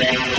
Yeah.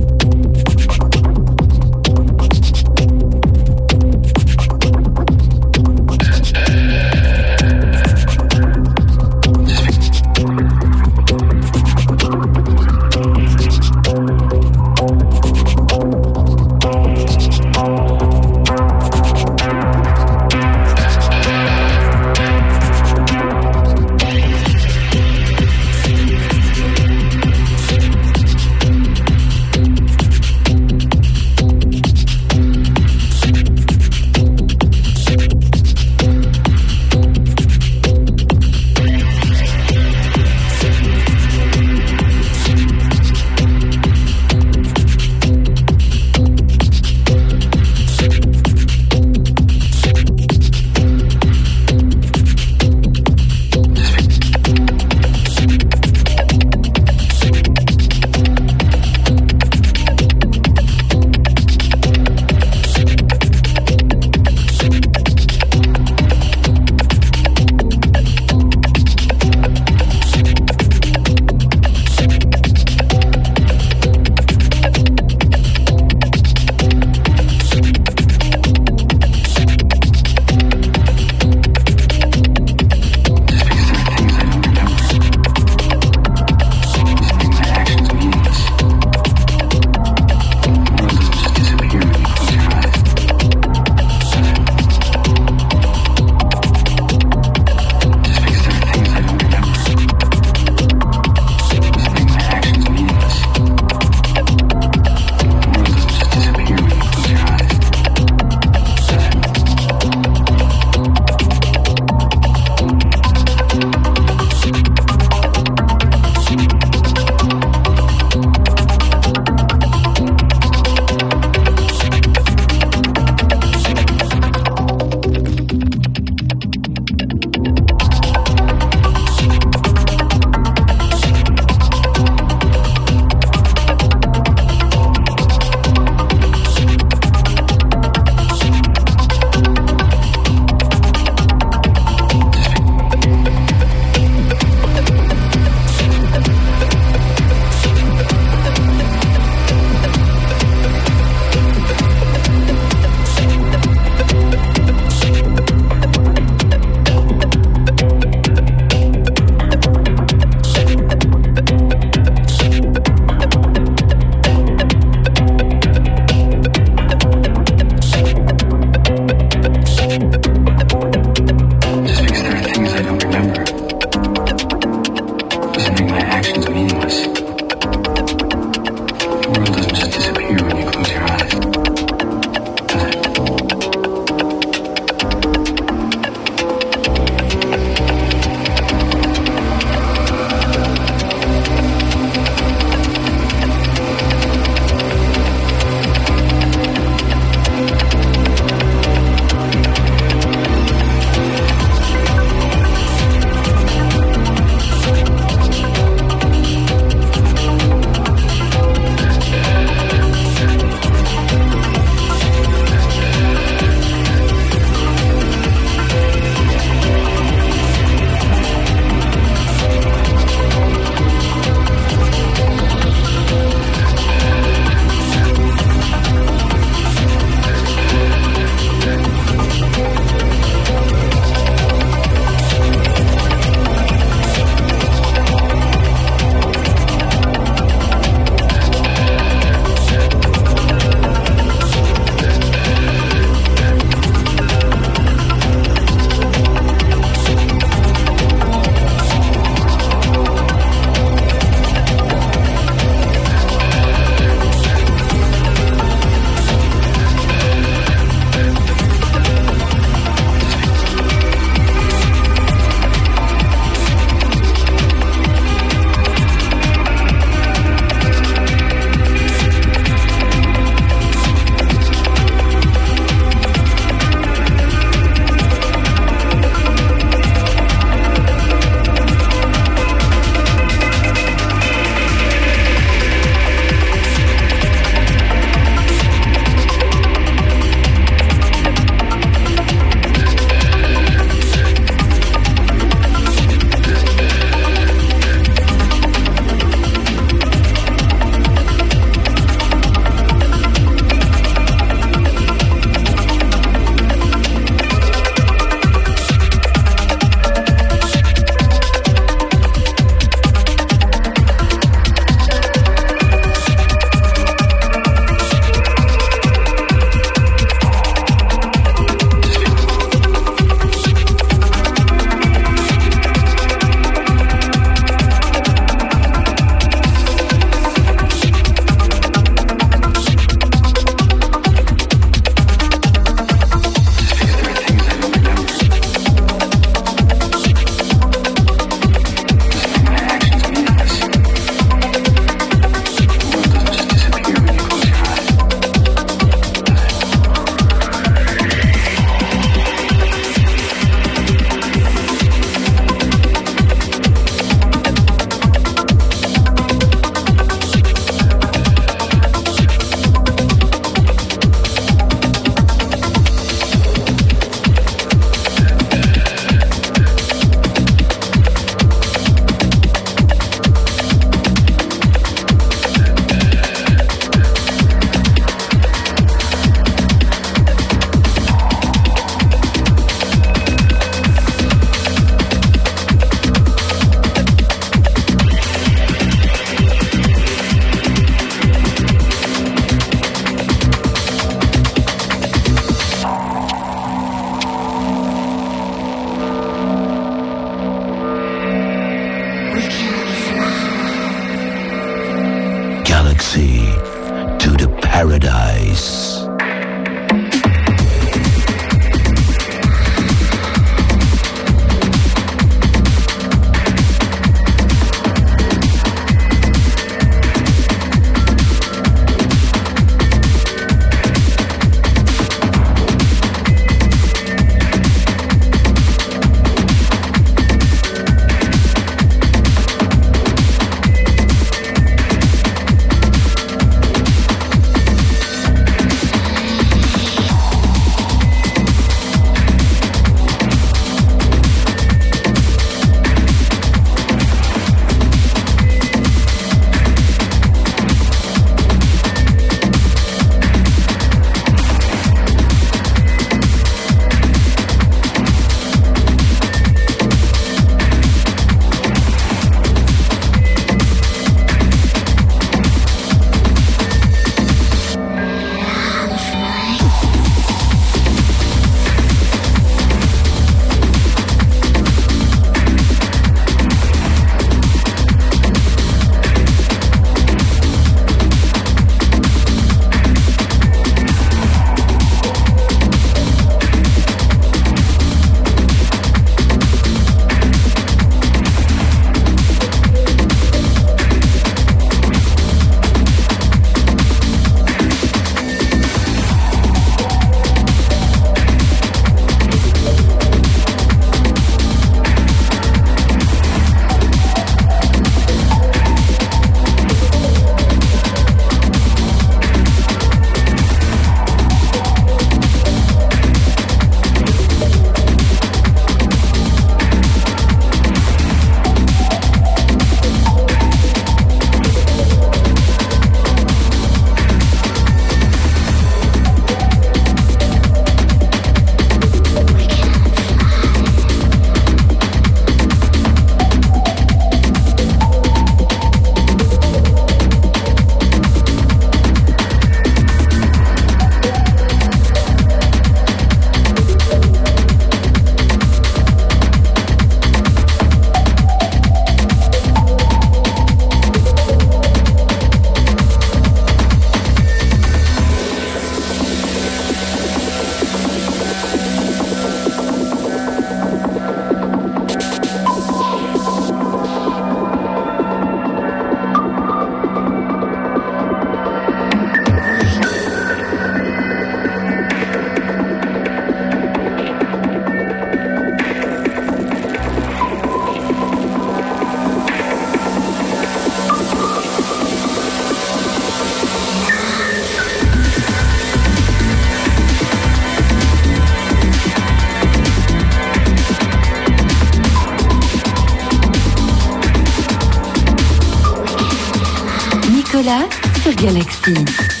Sur Galaxy.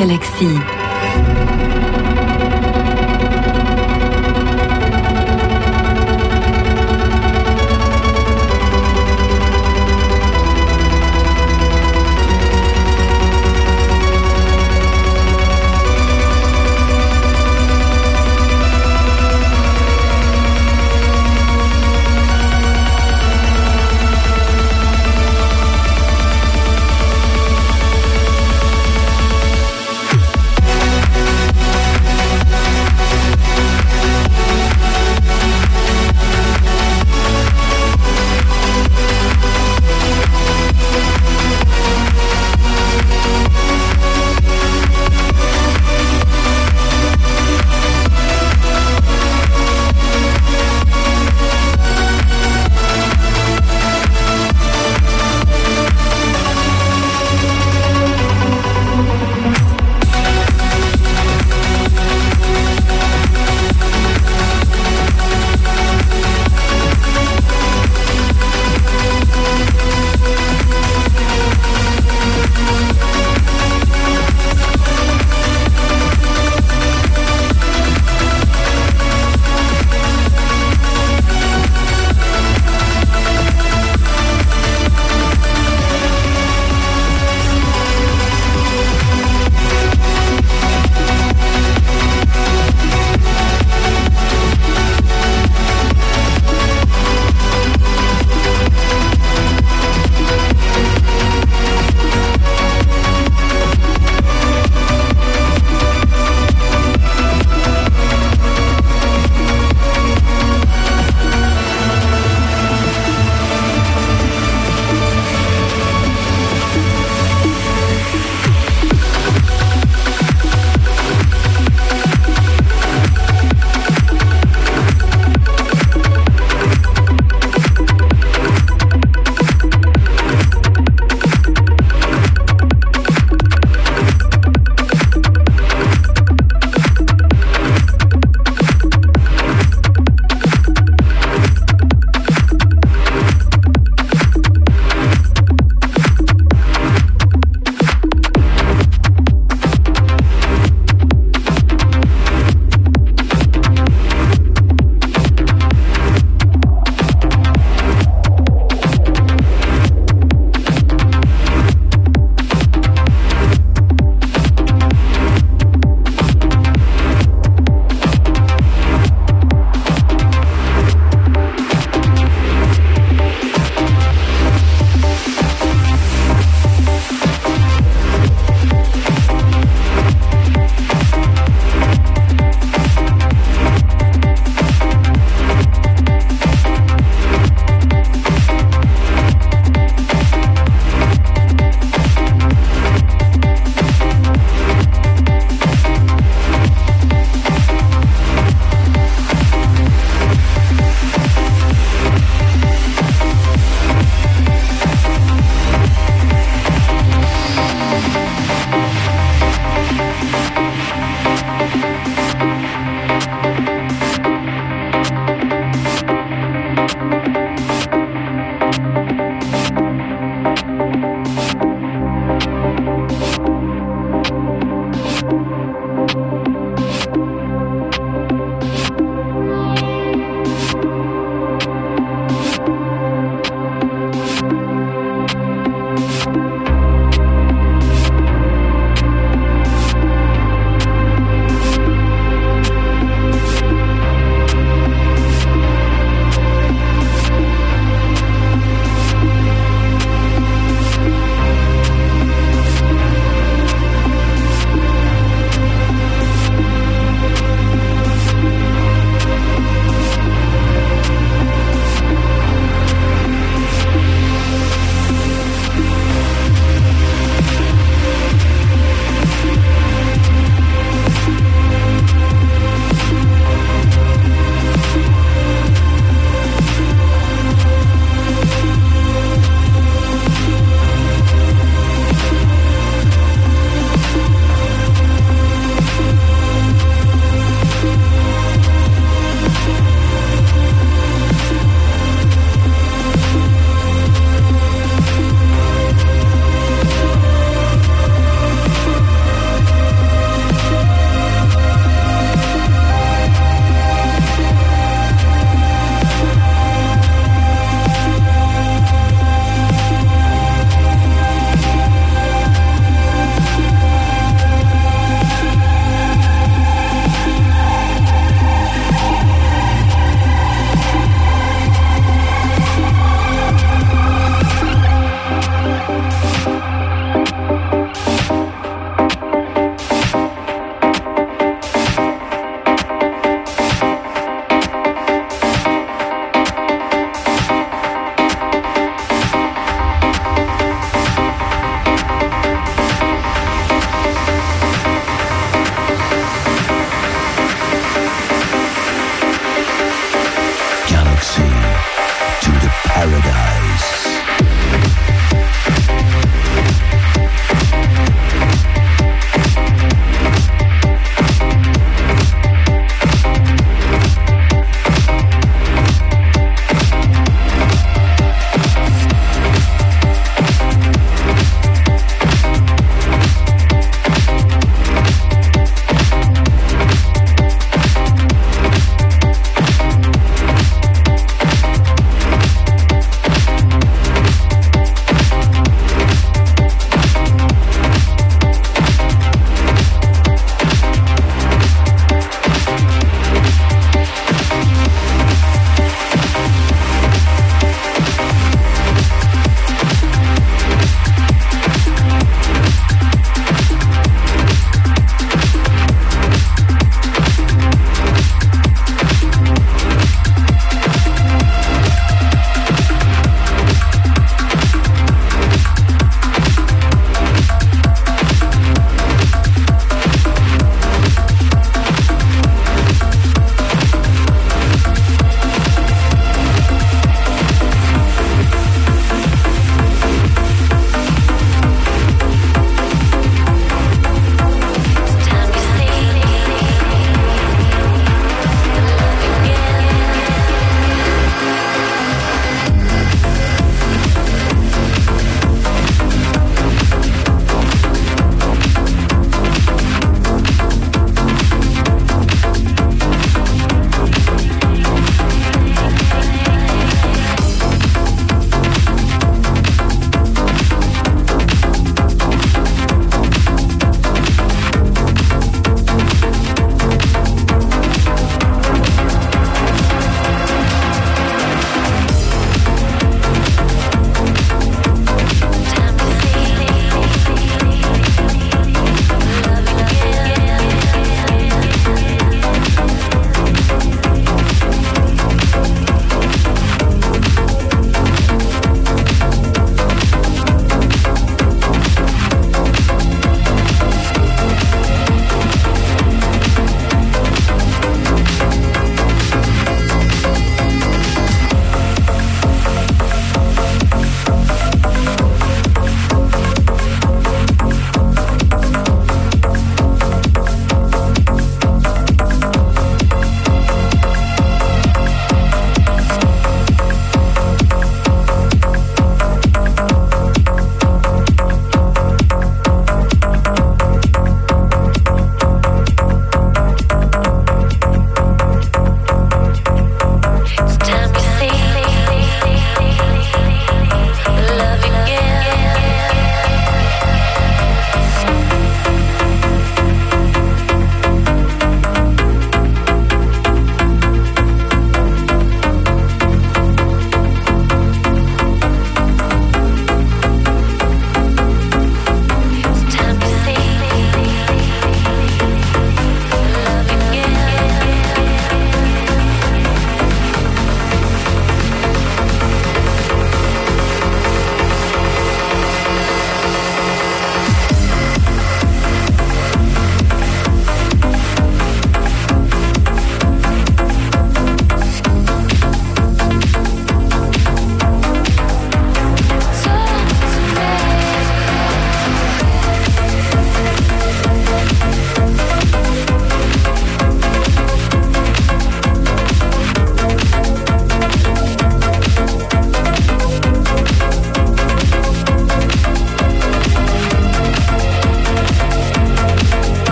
Galaxy.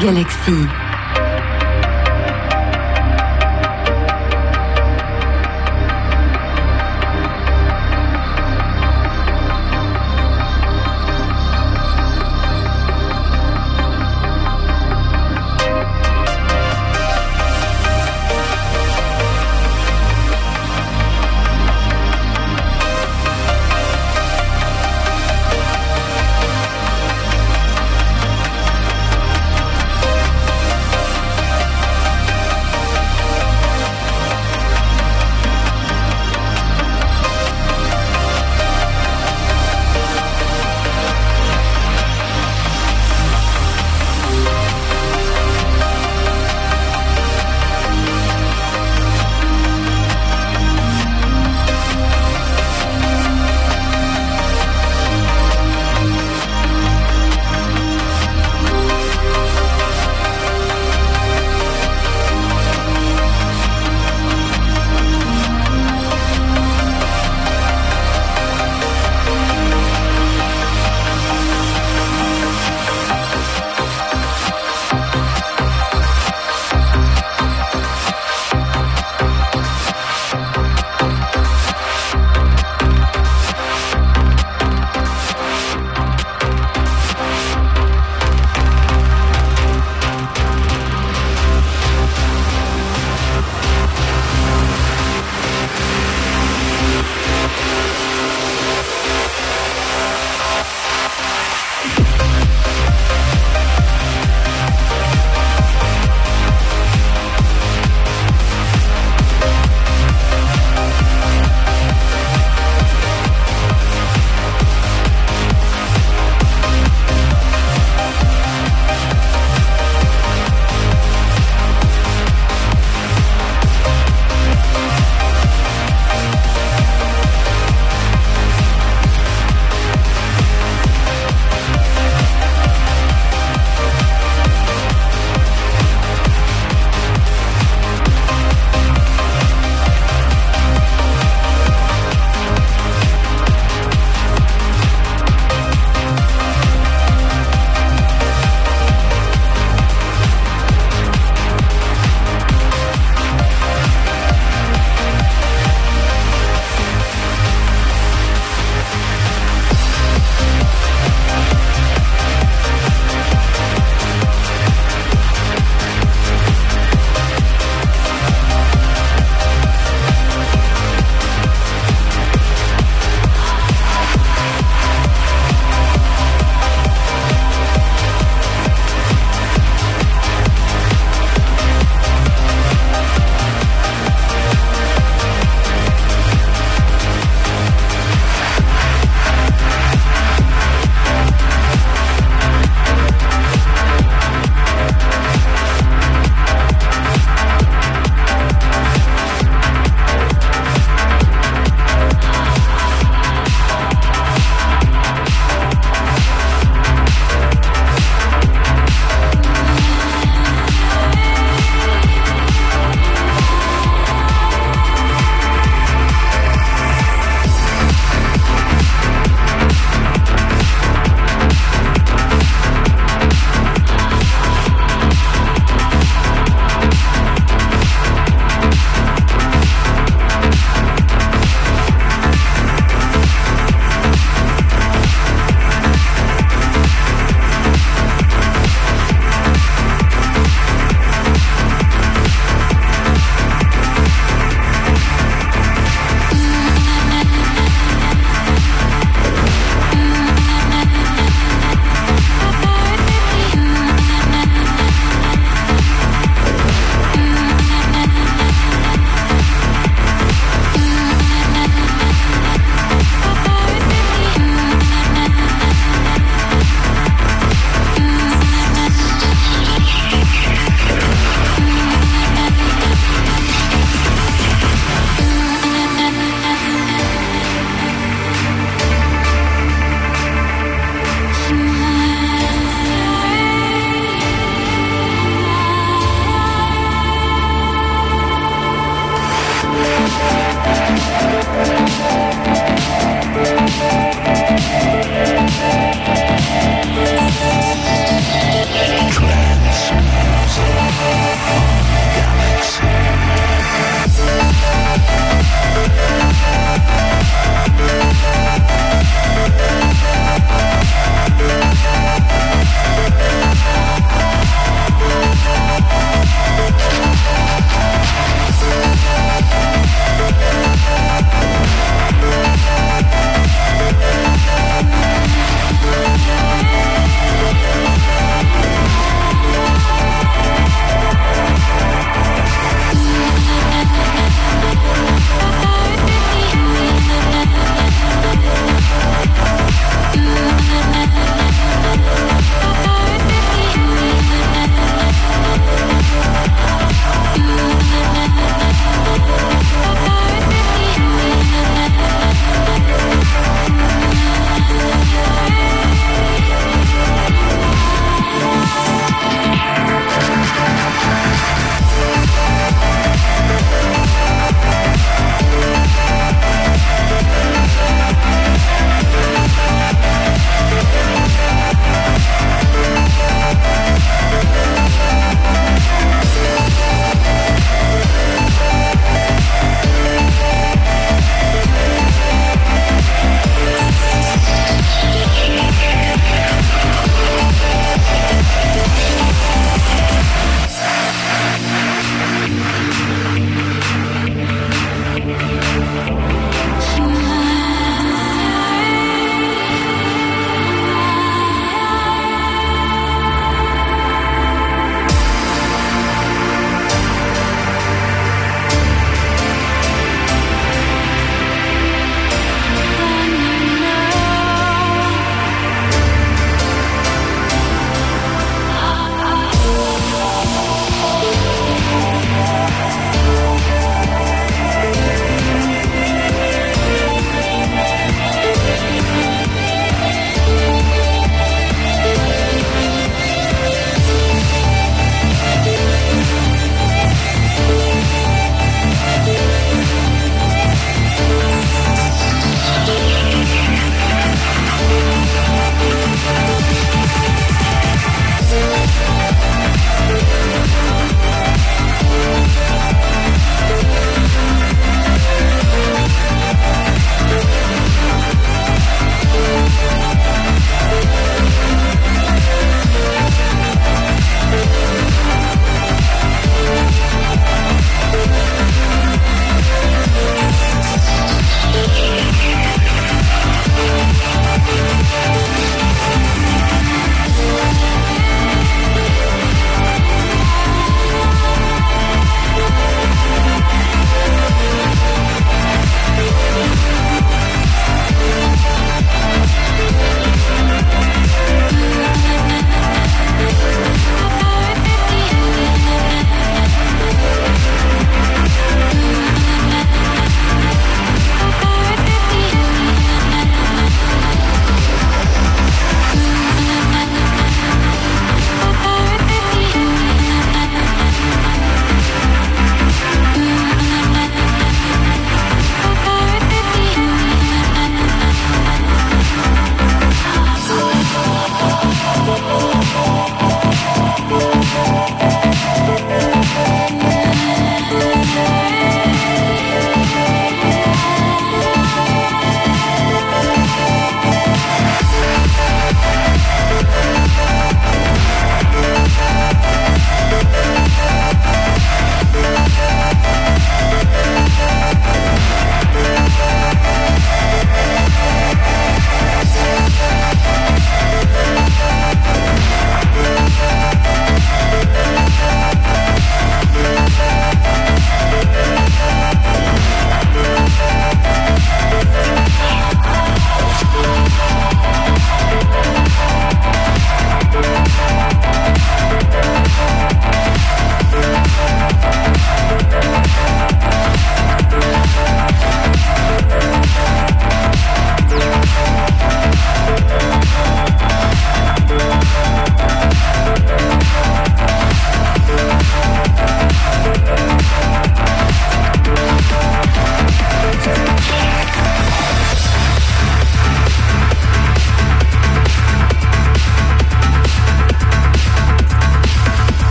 Galaxy.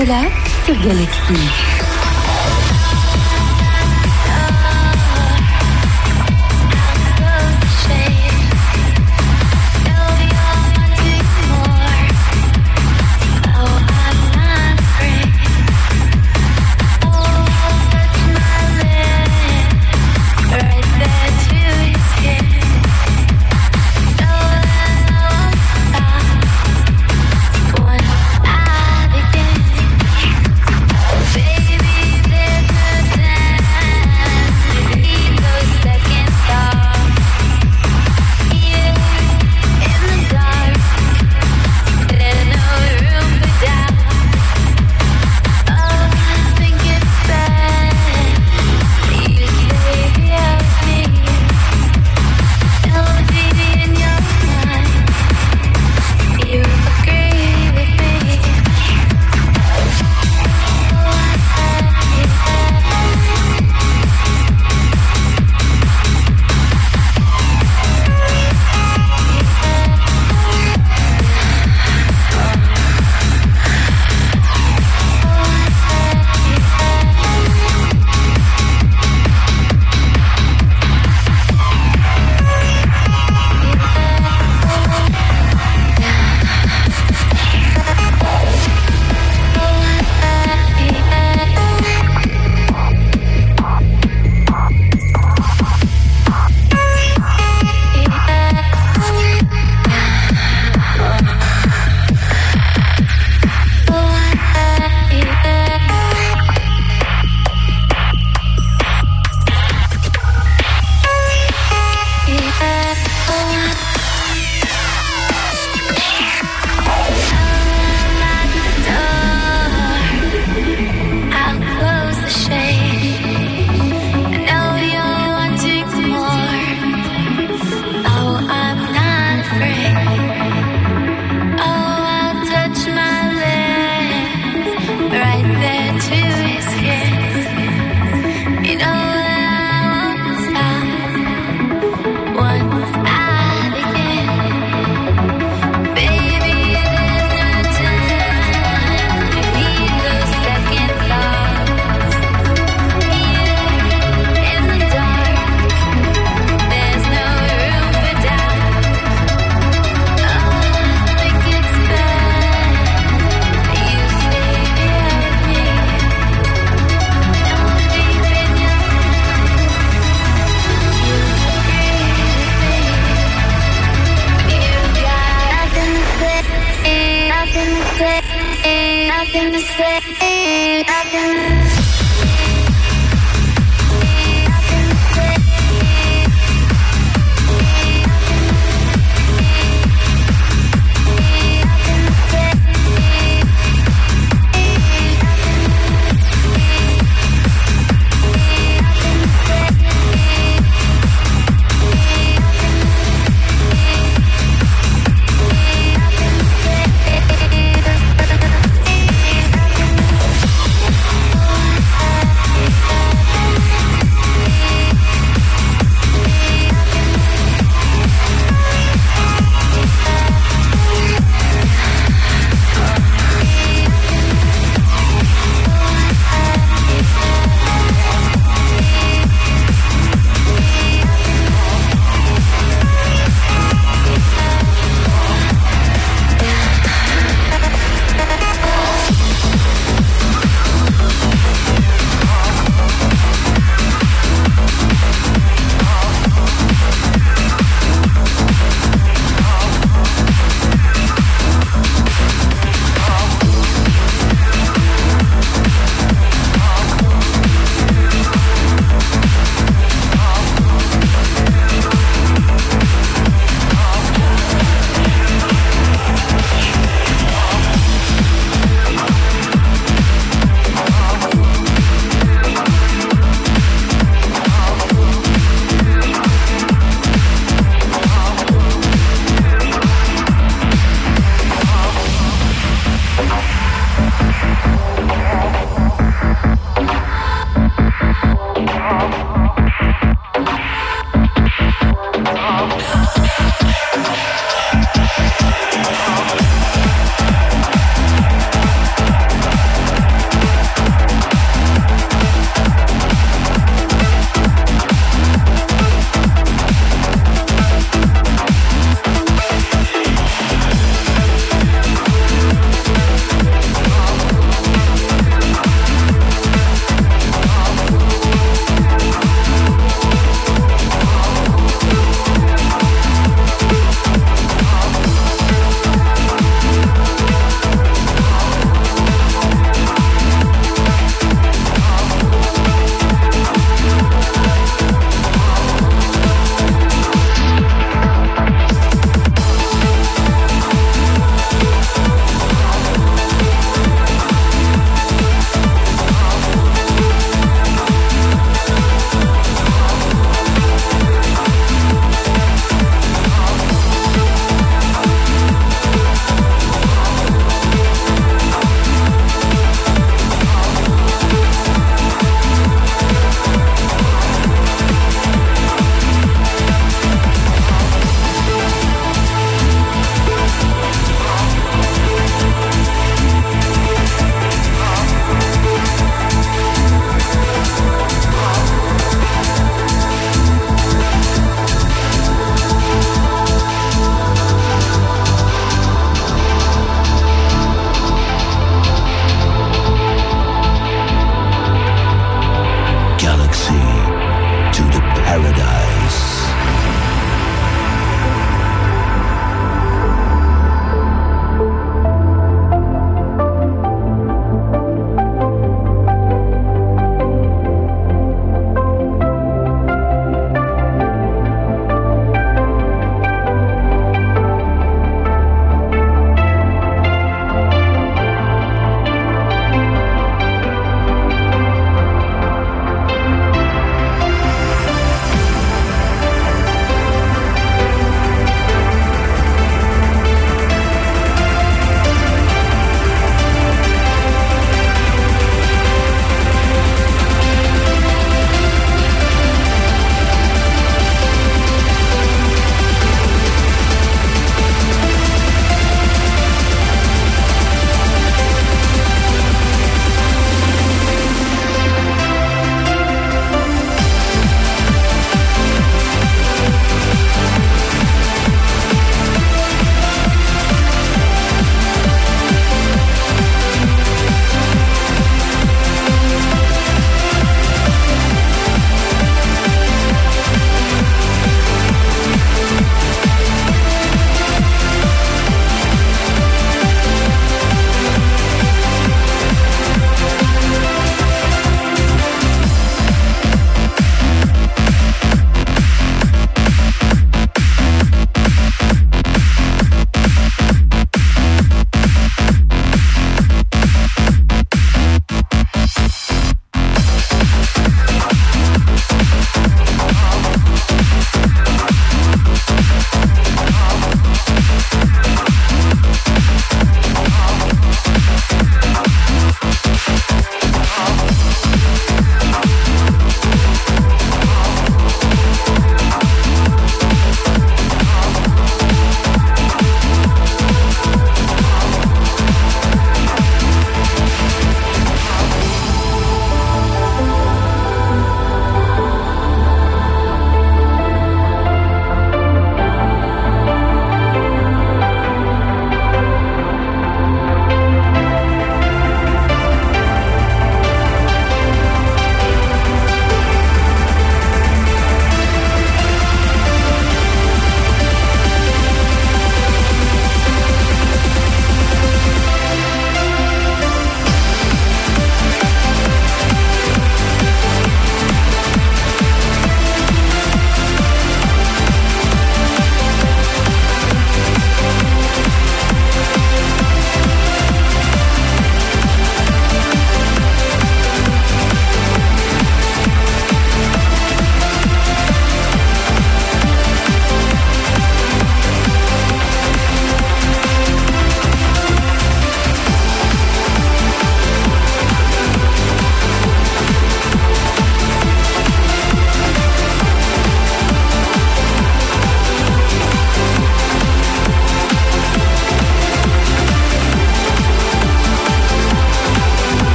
Nicolas sur Galaxy.